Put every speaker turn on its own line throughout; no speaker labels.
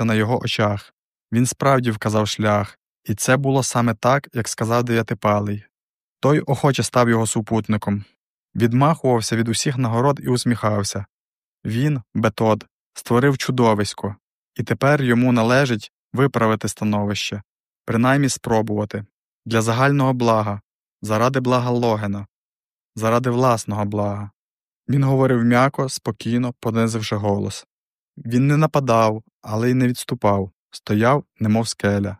на його очах. Він справді вказав шлях, і це було саме так, як сказав дев'ятипалий. Той охоче став його супутником, відмахувався від усіх нагород і усміхався. Він, Бетод, створив чудовисько, і тепер йому належить виправити становище, принаймні спробувати для загального блага, заради блага Логена, заради власного блага. Він говорив м'яко, спокійно, понизивши голос. Він не нападав, але й не відступав, стояв, немов скеля.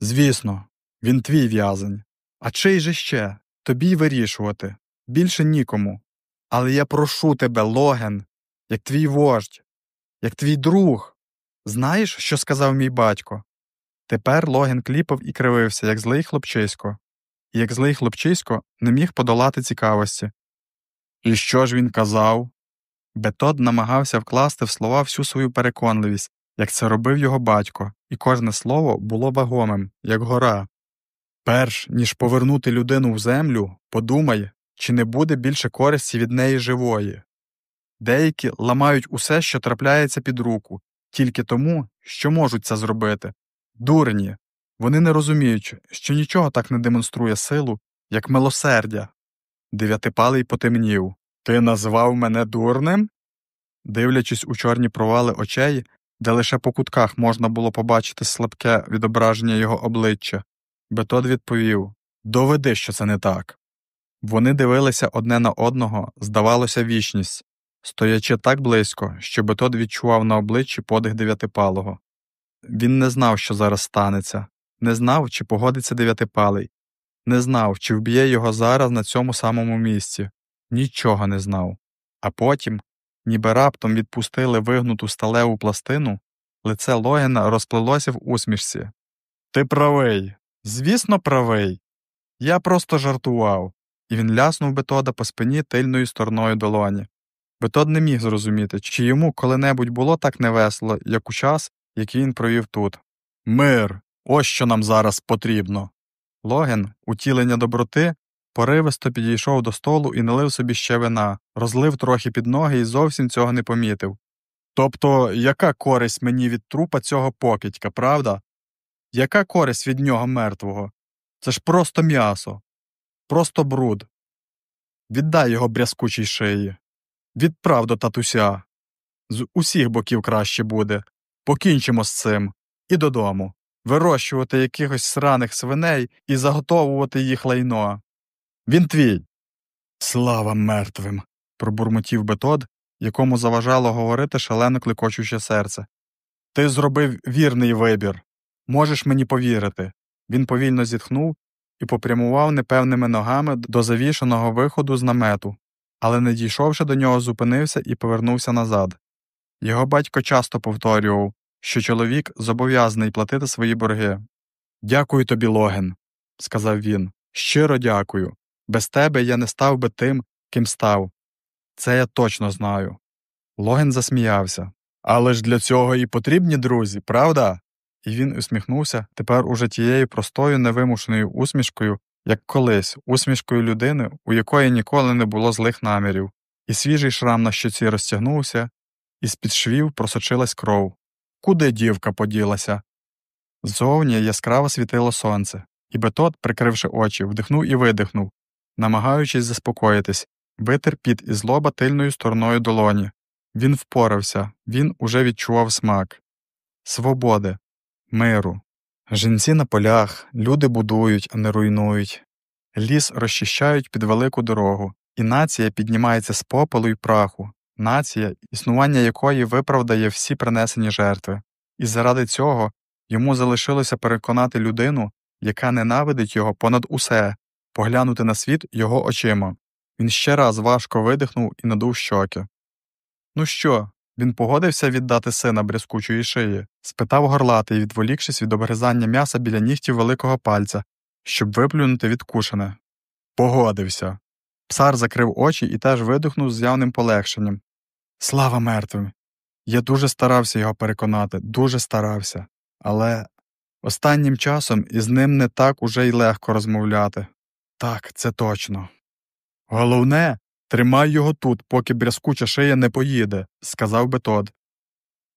Звісно, він твій в'язень. А чий же ще? Тобі й вирішувати. Більше нікому. Але я прошу тебе, Логен, як твій вождь, як твій друг. Знаєш, що сказав мій батько? Тепер Логен кліпав і кривився, як злий хлопчисько, і як злий хлопчисько не міг подолати цікавості. І що ж він казав? Бетод намагався вкласти в слова всю свою переконливість, як це робив його батько, і кожне слово було вагомим, як гора. Перш ніж повернути людину в землю, подумай, чи не буде більше користі від неї живої. Деякі ламають усе, що трапляється під руку, тільки тому, що можуть це зробити. Дурні. Вони не розуміють, що нічого так не демонструє силу, як милосердя. Дев'ятипалий потемнів. Ти назвав мене дурним? Дивлячись у чорні провали очей, де лише по кутках можна було побачити слабке відображення його обличчя, Бетод відповів Доведи, що це не так. Вони дивилися одне на одного, здавалося, вічність, стоячи так близько, що Бетод відчував на обличчі подих дев'ятипалого. Він не знав, що зараз станеться, не знав, чи погодиться дев'ятипалий, не знав, чи вб'є його зараз на цьому самому місці, нічого не знав. А потім, ніби раптом відпустили вигнуту сталеву пластину, лице Логена розплилося в усмішці. Ти правий, звісно, правий. Я просто жартував, і він ляснув Бетода по спині тильною стороною долоні. Бетод не міг зрозуміти, чи йому коли-небудь було так невесело, як у час, який він провів тут. Мир, ось що нам зараз потрібно. Логен, утілення доброти, поривисто підійшов до столу і налив собі ще вина, розлив трохи під ноги і зовсім цього не помітив. Тобто, яка користь мені від трупа цього покидька, правда? Яка користь від нього мертвого? Це ж просто м'ясо, просто бруд. Віддай його брязкучій шиї. Відправ до татуся. З усіх боків краще буде. Покінчимо з цим і додому. Вирощувати якихось сраних свиней і заготовувати їх лайно. Він твій. Слава мертвим. пробурмотів Бетод, якому заважало говорити шалено клекочуче серце. Ти зробив вірний вибір. Можеш мені повірити. Він повільно зітхнув і попрямував непевними ногами до завішаного виходу з намету, але, не дійшовши до нього, зупинився і повернувся назад. Його батько часто повторював, що чоловік зобов'язаний платити свої борги. Дякую тобі, Логен, сказав він. Щиро дякую. Без тебе я не став би тим, ким став. Це я точно знаю. Логен засміявся. Але ж для цього і потрібні друзі, правда? І він усміхнувся тепер уже тією простою невимушеною усмішкою, як колись, усмішкою людини, у якої ніколи не було злих намірів, і свіжий шрам на щоці розтягнувся, і з під швів просочилась кров. Куди дівка поділася? Ззовні яскраво світило сонце, і Бетот, прикривши очі, вдихнув і видихнув, намагаючись заспокоїтись, витер під із лоба тильною стороною долоні. Він впорався, він уже відчував смак свободи, миру. Жінці на полях, люди будують, а не руйнують. Ліс розчищають під велику дорогу, і нація піднімається з попелу й праху, нація, існування якої виправдає всі принесені жертви. І заради цього йому залишилося переконати людину, яка ненавидить його понад усе, поглянути на світ його очима. Він ще раз важко видихнув і надув щоки. Ну що, він погодився віддати сина брязкучої шиї, спитав горлатий, відволікшись від обгризання м'яса біля нігтів великого пальця, щоб виплюнути відкушене. Погодився. Псар закрив очі і теж видихнув з явним полегшенням. Слава мертвим! Я дуже старався його переконати, дуже старався, але останнім часом із ним не так уже й легко розмовляти. Так, це точно. Головне, тримай його тут, поки брязкуча шия не поїде, сказав Бетод.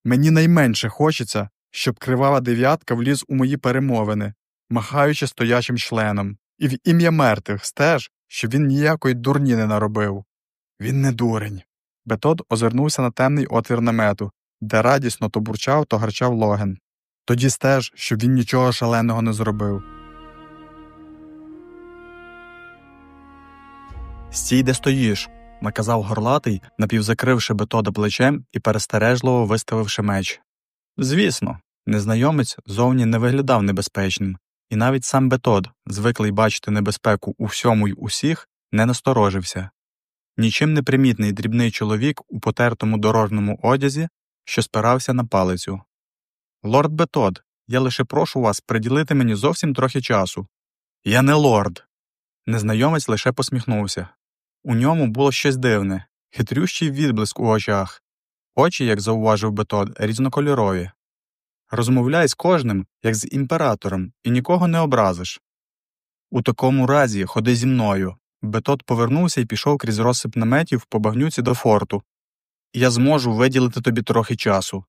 Мені найменше хочеться, щоб кривава дев'ятка вліз у мої перемовини, махаючи стоячим членом, і в ім'я мертвих стеж, щоб він ніякої дурні не наробив. Він не дурень. Бетод озирнувся на темний отвір намету, де радісно то бурчав, то гарчав логен. Тоді стеж, щоб він нічого шаленого не зробив. Стій, де стоїш, наказав горлатий, напівзакривши бетода плечем і перестережливо виставивши меч. Звісно, незнайомець зовні не виглядав небезпечним, і навіть сам Бетод, звиклий бачити небезпеку у всьому й усіх, не насторожився. Нічим не примітний дрібний чоловік у потертому дорожньому одязі, що спирався на палицю. Лорд Бетод, я лише прошу вас приділити мені зовсім трохи часу. Я не лорд. Незнайомець лише посміхнувся. У ньому було щось дивне, хитрющий відблиск у очах. Очі, як зауважив Бетод, різнокольорові. Розмовляй з кожним, як з імператором, і нікого не образиш. У такому разі ходи зі мною. Бетод повернувся і пішов крізь розсип наметів по багнюці до форту. Я зможу виділити тобі трохи часу.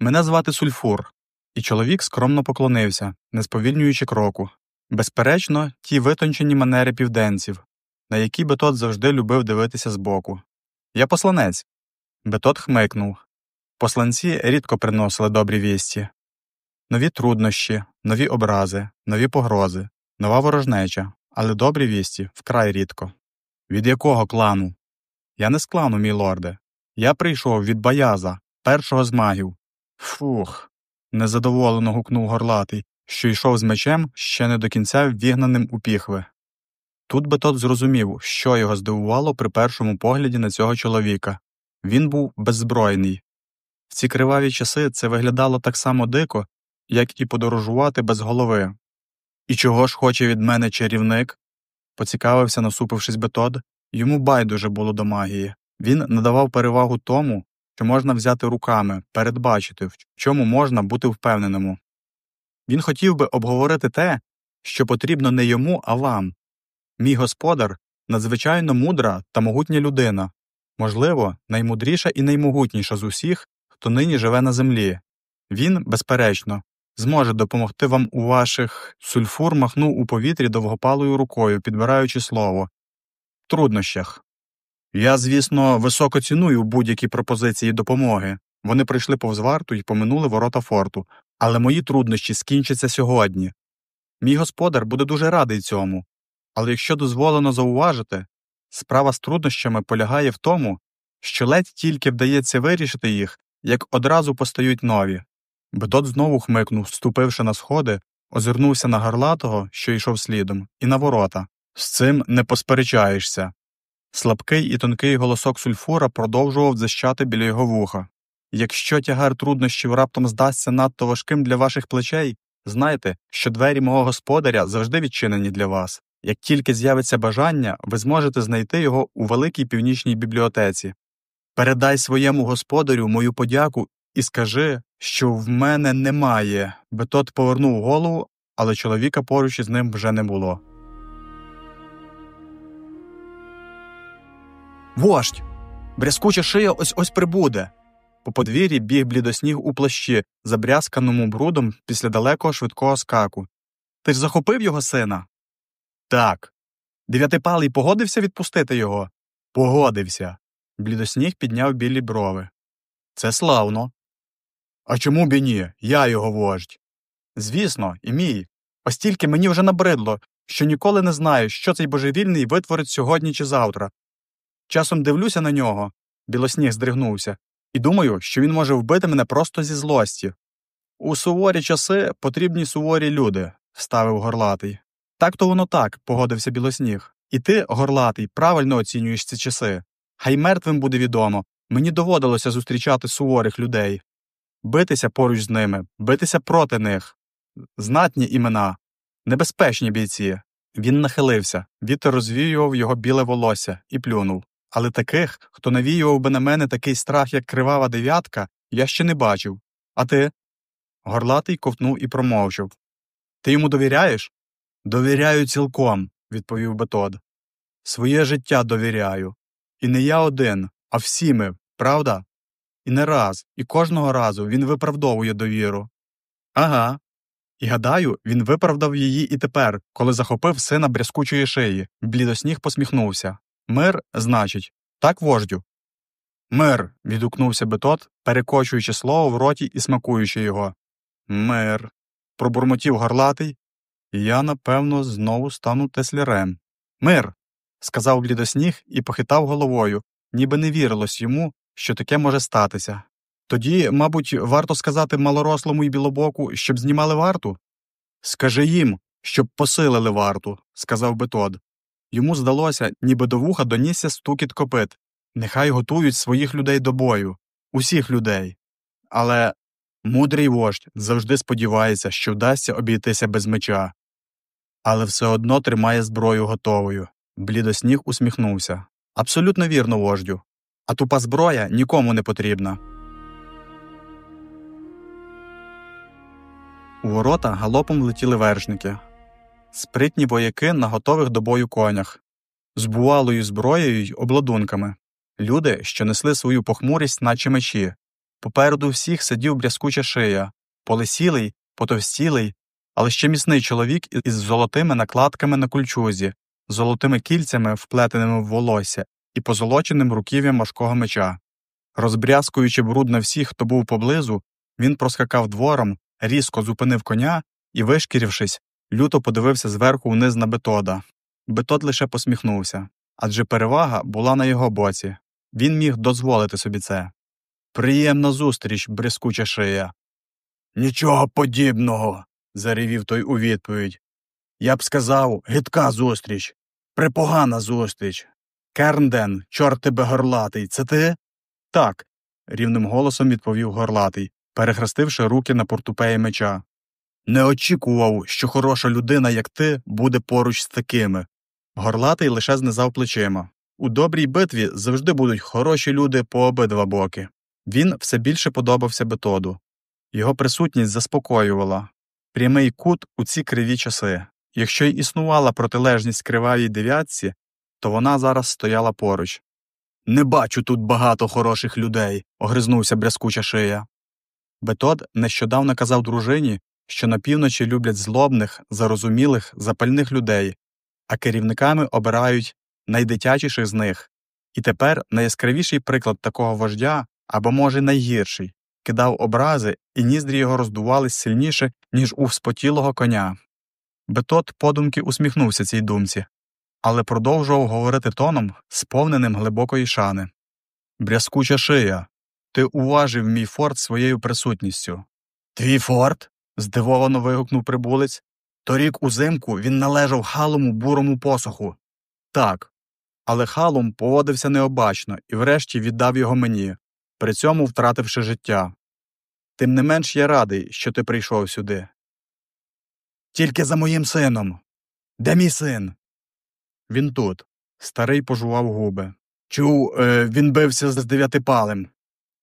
Мене звати Сульфур. І чоловік скромно поклонився, не сповільнюючи кроку. Безперечно, ті витончені манери південців, на які Бетод завжди любив дивитися збоку. Я посланець. Бетод хмикнув. Посланці рідко приносили добрі вісті. Нові труднощі, нові образи, нові погрози, нова ворожнеча, але добрі вісті вкрай рідко. Від якого клану? Я не з клану, мій лорде. Я прийшов від Баяза, першого з магів. Фух. незадоволено гукнув горлатий, що йшов з мечем ще не до кінця ввігнаним у піхви. Тут Бетот зрозумів, що його здивувало при першому погляді на цього чоловіка він був беззбройний. В ці криваві часи це виглядало так само дико, як і подорожувати без голови. І чого ж хоче від мене чарівник? поцікавився, насупившись Бетод. Йому байдуже було до магії. Він надавав перевагу тому, що можна взяти руками, передбачити, в чому можна бути впевненому. Він хотів би обговорити те, що потрібно не йому, а вам. Мій господар надзвичайно мудра та могутня людина, можливо, наймудріша і наймогутніша з усіх, хто нині живе на землі. Він, безперечно, зможе допомогти вам у ваших сульфур махнув у повітрі довгопалою рукою, підбираючи слово труднощах. Я, звісно, високо ціную будь-які пропозиції допомоги. Вони прийшли повз варту і поминули ворота форту, але мої труднощі скінчаться сьогодні. Мій господар буде дуже радий цьому. Але якщо дозволено зауважити, справа з труднощами полягає в тому, що ледь тільки вдається вирішити їх, як одразу постають нові. Бетот знову хмикнув, ступивши на сходи, озирнувся на гарлатого, що йшов слідом, і на ворота. З цим не посперечаєшся. Слабкий і тонкий голосок сульфура продовжував дзищати біля його вуха. Якщо тягар труднощів раптом здасться надто важким для ваших плечей, знайте, що двері мого господаря завжди відчинені для вас. Як тільки з'явиться бажання, ви зможете знайти його у великій північній бібліотеці. Передай своєму господарю мою подяку і скажи, що в мене немає. Бетот повернув голову, але чоловіка поруч із ним вже не було. Вождь! Брязкуча шия ось ось прибуде. По подвір'ї біг блідосніг у плащі, забрязканому брудом після далекого швидкого скаку. Ти ж захопив його сина? Так. Дев'ятипалий погодився відпустити його? Погодився. Блідосніг підняв білі брови. Це славно. А чому б і ні? Я його вождь. Звісно, і мій. Ось тільки мені вже набридло, що ніколи не знаю, що цей божевільний витворить сьогодні чи завтра. Часом дивлюся на нього, білосніг здригнувся, і думаю, що він може вбити мене просто зі злості. У суворі часи потрібні суворі люди, вставив горлатий. Так то воно так, погодився білосніг. І ти, горлатий, правильно оцінюєш ці часи. Хай мертвим буде відомо, мені доводилося зустрічати суворих людей, битися поруч з ними, битися проти них. Знатні імена, небезпечні бійці. Він нахилився, вітер розвіював його біле волосся і плюнув. Але таких, хто навіював би на мене такий страх, як кривава дев'ятка, я ще не бачив. А ти? Горлатий ковтнув і промовчав. Ти йому довіряєш? Довіряю цілком, відповів Бетод. Своє життя довіряю. І не я один, а всі ми, правда? І не раз, і кожного разу він виправдовує довіру. Ага. І гадаю, він виправдав її і тепер, коли захопив сина брязкучої шиї. Блідосніг посміхнувся. Мир, значить, так вождю. Мир. відгукнувся Бетот, перекочуючи слово в роті і смакуючи його. Мир. пробурмотів горлатий. Я, напевно, знову стану теслярем. Мир. сказав блідосніг і похитав головою, ніби не вірилось йому, що таке може статися. Тоді, мабуть, варто сказати малорослому і білобоку, щоб знімали варту? Скажи їм, щоб посилили варту, сказав Бетод. Йому здалося, ніби до вуха донісся стукіт копит. Нехай готують своїх людей до бою, усіх людей. Але мудрий вождь завжди сподівається, що вдасться обійтися без меча. Але все одно тримає зброю готовою. Блідосніг усміхнувся. Абсолютно вірно, вождю. А тупа зброя нікому не потрібна. У ворота галопом летіли вершники, спритні вояки на готових до бою конях, з бувалою зброєю й обладунками, люди, що несли свою похмурість, наче мечі. Попереду всіх сидів брязкуча шия, полисілий, потовстілий, але ще міцний чоловік із золотими накладками на кульчузі, золотими кільцями, вплетеними в волосся, і позолоченим руків'ям важкого меча. Розбрязкуючи бруд на всіх, хто був поблизу, він проскакав двором, різко зупинив коня і, вишкірившись, люто подивився зверху вниз на бетода. Бетод лише посміхнувся адже перевага була на його боці. Він міг дозволити собі це. Приємна зустріч, брескуча шия. Нічого подібного. Заревів той у відповідь. Я б сказав гидка зустріч, припогана зустріч. Кернден, чорт тебе горлатий, це ти? Так, рівним голосом відповів горлатий, перехрестивши руки на портупеї меча. Не очікував, що хороша людина, як ти, буде поруч з такими. Горлатий лише знизав плечима. У добрій битві завжди будуть хороші люди по обидва боки. Він все більше подобався бетоду. Його присутність заспокоювала прямий кут у ці криві часи. Якщо й існувала протилежність кривавій дев'ятці, то вона зараз стояла поруч. Не бачу тут багато хороших людей, огризнувся брязкуча шия. Бетод нещодавно казав дружині, що на півночі люблять злобних, зарозумілих, запальних людей, а керівниками обирають найдитячіших з них. І тепер найяскравіший приклад такого вождя, або, може, найгірший, кидав образи, і ніздрі його роздувались сильніше, ніж у вспотілого коня. Бетот подумки усміхнувся цій думці, але продовжував говорити тоном, сповненим глибокої шани. Брязкуча шия. Ти уважив мій форт своєю присутністю. Твій форт? здивовано вигукнув прибулець. Торік узимку він належав халому бурому посоху. Так. Але халум поводився необачно і врешті віддав його мені, при цьому втративши життя. Тим не менш я радий, що ти прийшов сюди. Тільки за моїм сином. Де мій син? Він тут. Старий пожував губи. Чув, е, він бився з дев'ятипалем.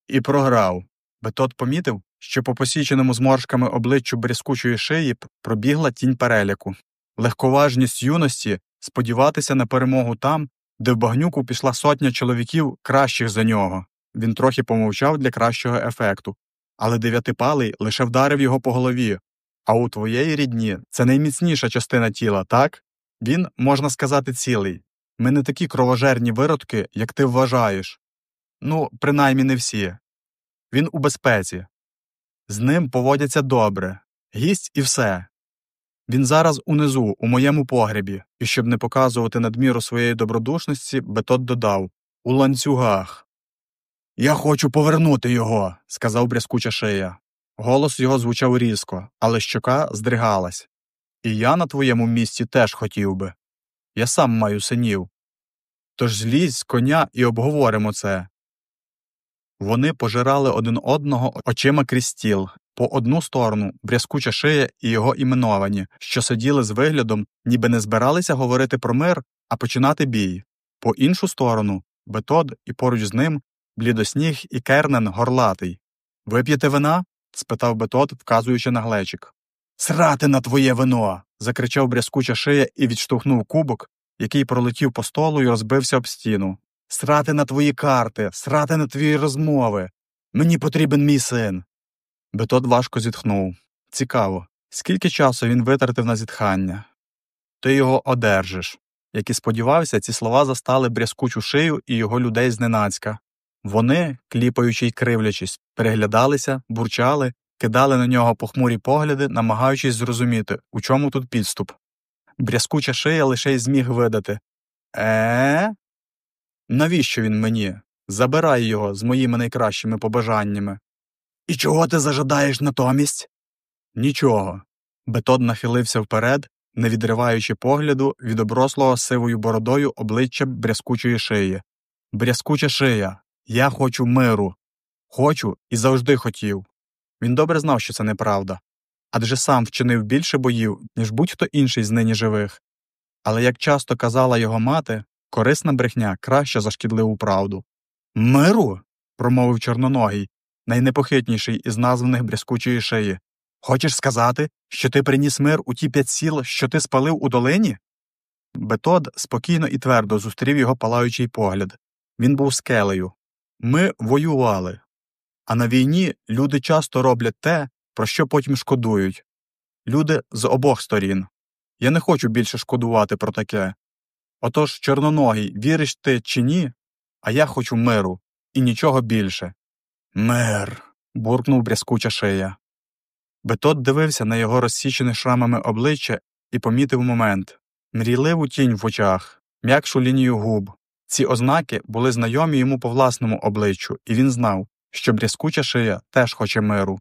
І програв. Бетот помітив, що по посіченому зморшками обличчю брязкучої шиї пробігла тінь переляку. Легковажність юності сподіватися на перемогу там, де в багнюку пішла сотня чоловіків кращих за нього. Він трохи помовчав для кращого ефекту, але дев'ятипалий лише вдарив його по голові. А у твоєї рідні це найміцніша частина тіла, так? Він, можна сказати, цілий. Ми не такі кровожерні виродки, як ти вважаєш. Ну, принаймні не всі. Він у безпеці. З ним поводяться добре, гість і все. Він зараз унизу, у моєму погребі, і щоб не показувати надміру своєї добродушності, Бетот додав у ланцюгах. Я хочу повернути його, сказав брязкуча шия. Голос його звучав різко, але щока здригалась. І я на твоєму місці теж хотів би. Я сам маю синів. Тож злізь з коня і обговоримо це. Вони пожирали один одного очима крізь стіл, по одну сторону брязкуча шия і його іменовані, що сиділи з виглядом, ніби не збиралися говорити про мир, а починати бій, по іншу сторону бетод і поруч з ним блідосніг і кернен горлатий. Вип'єте вина? спитав Бетод, вказуючи на глечик. Срати на твоє вино. закричав брязкуча шия і відштовхнув кубок, який пролетів по столу і розбився об стіну. Срати на твої карти, срати на твої розмови. Мені потрібен мій син. Бетод важко зітхнув. Цікаво, скільки часу він витратив на зітхання. Ти його одержиш. Як і сподівався, ці слова застали брязкучу шию і його людей зненацька. Вони, кліпаючи й кривлячись, переглядалися, бурчали, кидали на нього похмурі погляди, намагаючись зрозуміти, у чому тут підступ. Брязкуча шия лише й зміг видати Е. Навіщо він мені? Забирай його з моїми найкращими побажаннями. І чого ти зажадаєш натомість? Нічого. Бетод нахилився вперед, не відриваючи погляду від оброслого сивою бородою обличчя брязкучої шиї. Брязкуча шия. Я хочу миру. Хочу і завжди хотів. Він добре знав, що це неправда, адже сам вчинив більше боїв, ніж будь-хто інший з нині живих. Але, як часто казала його мати, корисна брехня краще за шкідливу правду. Миру. промовив чорноногий, найнепохитніший із названих брязкучої шиї. Хочеш сказати, що ти приніс мир у ті п'ять сіл, що ти спалив у долині? Бетод спокійно і твердо зустрів його палаючий погляд. Він був скелею. Ми воювали. А на війні люди часто роблять те, про що потім шкодують. Люди з обох сторін. Я не хочу більше шкодувати про таке. Отож, чорноногий, віриш ти чи ні? А я хочу миру і нічого більше. Мир. буркнув брязкуча шия. Бетот дивився на його розсічене шрамами обличчя і помітив момент мрійливу тінь в очах, м'якшу лінію губ. Ці ознаки були знайомі йому по власному обличчю, і він знав, що брязкуча шия теж хоче миру.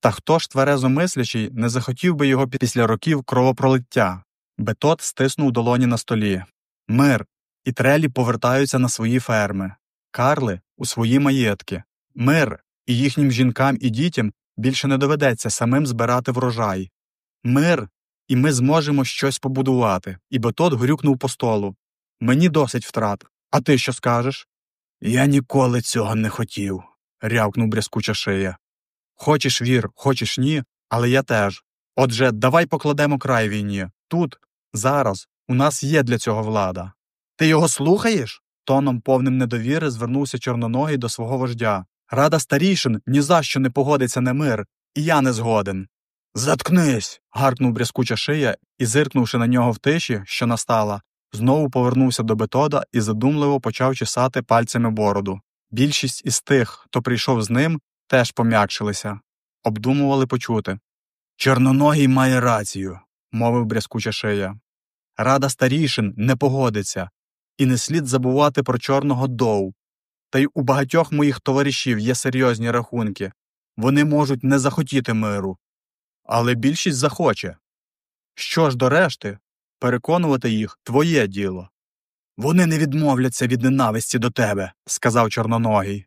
Та хто ж тверезо мислячий не захотів би його після років кровопролиття? Бетот стиснув долоні на столі. Мир. І трелі повертаються на свої ферми, карли у свої маєтки. Мир, і їхнім жінкам і дітям більше не доведеться самим збирати врожай. Мир, і ми зможемо щось побудувати. І Бетот грюкнув по столу. Мені досить втрат. А ти що скажеш? Я ніколи цього не хотів, рявкнув брязкуча шия. Хочеш вір, хочеш ні, але я теж. Отже, давай покладемо край війні. Тут, зараз, у нас є для цього влада. Ти його слухаєш? Тоном повним недовіри звернувся чорноногий до свого вождя. Рада старішин ні за що не погодиться на мир, і я не згоден. Заткнись. гаркнув брязкуча шия і, зиркнувши на нього в тиші, що настала, знову повернувся до Бетода і задумливо почав чесати пальцями бороду. Більшість із тих, хто прийшов з ним, теж пом'якшилися, обдумували почути. Чорноногий має рацію, мовив брязкуча шия. Рада старішин не погодиться, і не слід забувати про чорного доу. Та й у багатьох моїх товаришів є серйозні рахунки вони можуть не захотіти миру. Але більшість захоче. Що ж до решти, переконувати їх твоє діло. Вони не відмовляться від ненависті до тебе, сказав чорноногий.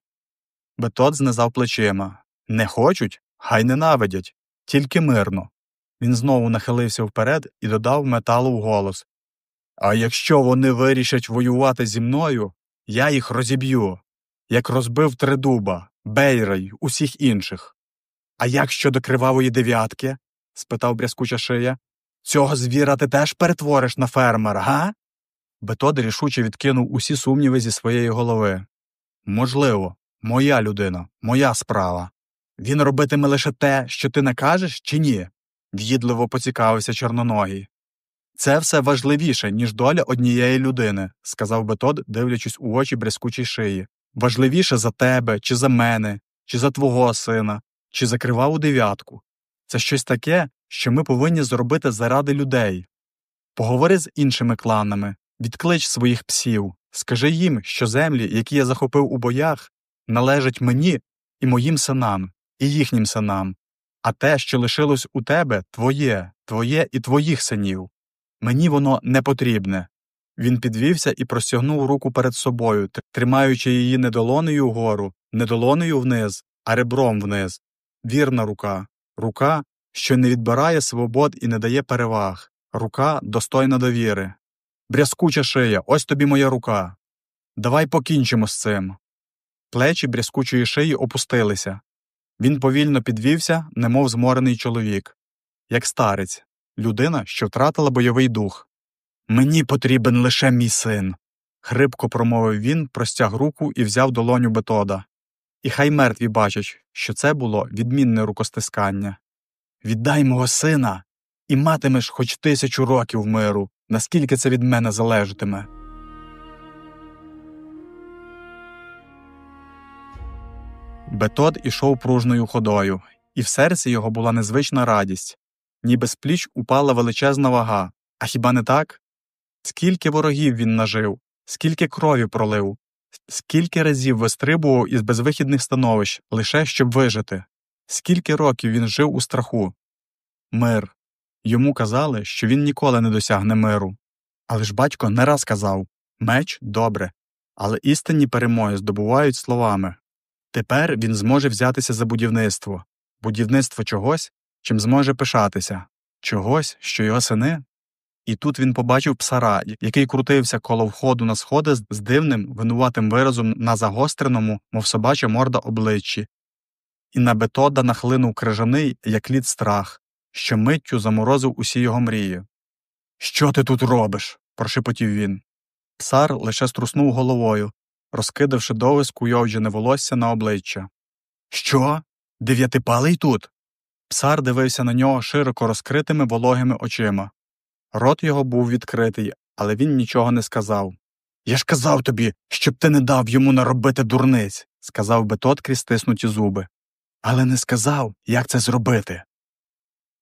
Бетот знизав плечима. Не хочуть, хай ненавидять, тільки мирно. Він знову нахилився вперед і додав металу в голос А якщо вони вирішать воювати зі мною, я їх розіб'ю, як розбив тридуба, бейрай, усіх інших. А як щодо кривавої дев'ятки? спитав брязкуча шия. Цього звіра ти теж перетвориш на фермера, га? Бетод рішуче відкинув усі сумніви зі своєї голови. Можливо, моя людина, моя справа. Він робитиме лише те, що ти накажеш, чи ні? в'їдливо поцікавився чорноногий. Це все важливіше, ніж доля однієї людини, сказав Бетод, дивлячись у очі брязкучій шиї. Важливіше за тебе, чи за мене, чи за твого сина, чи за криваву дев'ятку. Це щось таке, що ми повинні зробити заради людей. Поговори з іншими кланами, відклич своїх псів, скажи їм, що землі, які я захопив у боях, належать мені і моїм синам, і їхнім синам, а те, що лишилось у тебе, твоє, твоє і твоїх синів. Мені воно не потрібне. Він підвівся і простягнув руку перед собою, тримаючи її не долонею вгору, не долонею вниз, а ребром вниз. Вірна рука, рука, що не відбирає свобод і не дає переваг, рука достойна довіри. Брязкуча шия, ось тобі моя рука. Давай покінчимо з цим. Плечі брязкучої шиї опустилися. Він повільно підвівся, немов зморений чоловік, як старець, людина, що втратила бойовий дух. Мені потрібен лише мій син. хрипко промовив він, простяг руку і взяв долоню Бетода. і хай мертві бачать, що це було відмінне рукостискання. Віддай мого сина, і матимеш хоч тисячу років миру, наскільки це від мене залежатиме. Бетод ішов пружною ходою, і в серці його була незвична радість, ніби з пліч упала величезна вага. А хіба не так? Скільки ворогів він нажив, скільки крові пролив, скільки разів вистрибував із безвихідних становищ, лише щоб вижити, скільки років він жив у страху. Мир. Йому казали, що він ніколи не досягне миру. Але ж батько не раз казав меч добре, але істинні перемоги здобувають словами. Тепер він зможе взятися за будівництво, будівництво чогось, чим зможе пишатися, чогось, що його сини. І тут він побачив псара, який крутився коло входу на сходи з дивним, винуватим виразом на загостреному, мов собача морда обличчі, і на бетода нахлинув крижаний, як лід страх, що миттю заморозив усі його мрії. Що ти тут робиш? прошепотів він. Псар лише струснув головою, розкидавши довге скуйовджене волосся на обличчя. Що? Дев'ятипалий тут? Псар дивився на нього широко розкритими вологими очима. Рот його був відкритий, але він нічого не сказав. Я ж казав тобі, щоб ти не дав йому наробити дурниць, сказав би тот крізь стиснуті зуби. Але не сказав, як це зробити.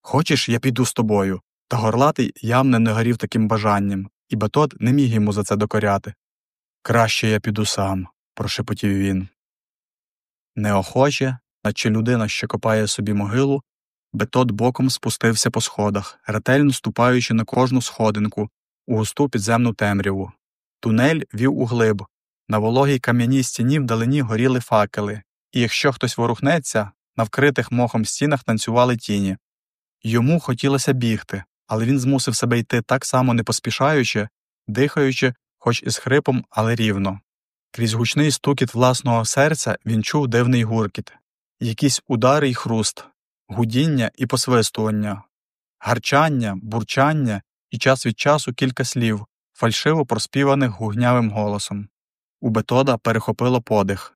Хочеш, я піду з тобою. Та горлатий явно не горів таким бажанням, і Бетот не міг йому за це докоряти. Краще я піду сам, прошепотів він. Неохоче, наче людина, що копає собі могилу, Бетот боком спустився по сходах, ретельно ступаючи на кожну сходинку, у густу підземну темряву. Тунель вів у глиб. На вологій кам'яній стіні вдалині горіли факели, і якщо хтось ворухнеться, на вкритих мохом стінах танцювали тіні. Йому хотілося бігти, але він змусив себе йти так само не поспішаючи, дихаючи, хоч із хрипом, але рівно. Крізь гучний стукіт власного серця він чув дивний гуркіт, якісь удари й хруст, гудіння і посвистування, гарчання, бурчання і час від часу кілька слів, фальшиво проспіваних гугнявим голосом. У Бетода перехопило подих.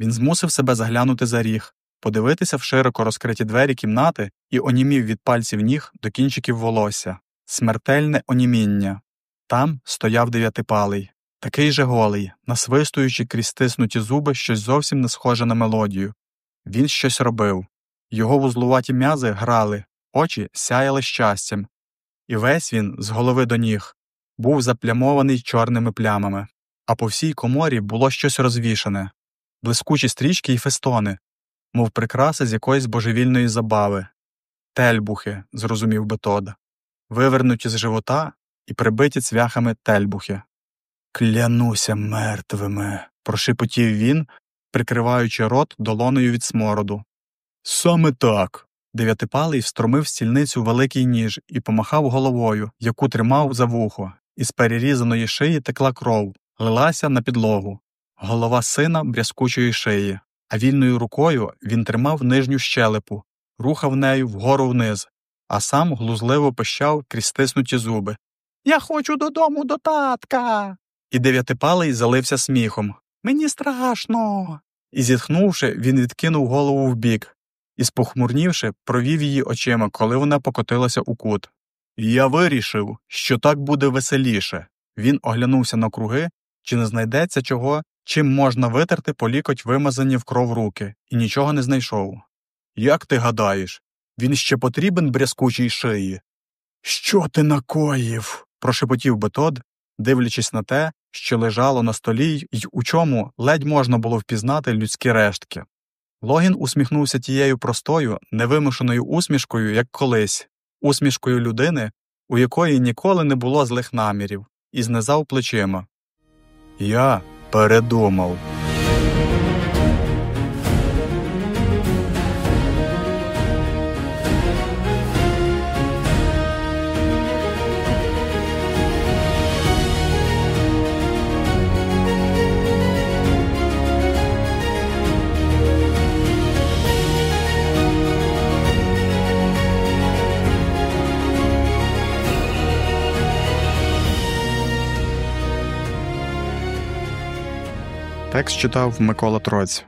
Він змусив себе заглянути за ріг, подивитися в широко розкриті двері кімнати і онімів від пальців ніг до кінчиків волосся, смертельне оніміння. Там стояв дев'ятипалий, такий же голий, насвистуючи крізь стиснуті зуби щось зовсім не схоже на мелодію. Він щось робив. Його вузлуваті м'язи грали, очі сяяли щастям, і весь він, з голови до ніг, був заплямований чорними плямами, а по всій коморі було щось розвішане, блискучі стрічки й фестони, мов прикраси з якоїсь божевільної забави, тельбухи, зрозумів Бетода, вивернуті з живота і прибиті цвяхами тельбухи. Клянуся мертвими. прошепотів він, прикриваючи рот долоною від смороду. Саме так. Дев'ятипалий встромив стільницю великий ніж і помахав головою, яку тримав за вухо, із перерізаної шиї текла кров, лилася на підлогу. Голова сина брязкучої шиї, а вільною рукою він тримав нижню щелепу, рухав нею вгору вниз, а сам глузливо пищав крізь стиснуті зуби. Я хочу додому до татка. І дев'ятипалий залився сміхом. Мені страшно. І, зітхнувши, він відкинув голову вбік і, спохмурнівши, провів її очима, коли вона покотилася у кут. Я вирішив, що так буде веселіше. Він оглянувся на круги, чи не знайдеться чого, чим можна витерти по лікоть вимазані в кров руки, і нічого не знайшов. Як ти гадаєш, він ще потрібен брязкучій шиї? Що ти накоїв? прошепотів Бетод, дивлячись на те, що лежало на столі й у чому ледь можна було впізнати людські рештки. Логін усміхнувся тією простою, невимушеною усмішкою, як колись, усмішкою людини, у якої ніколи не було злих намірів, і знизав плечима. Я передумав. Текст читав Микола Троць.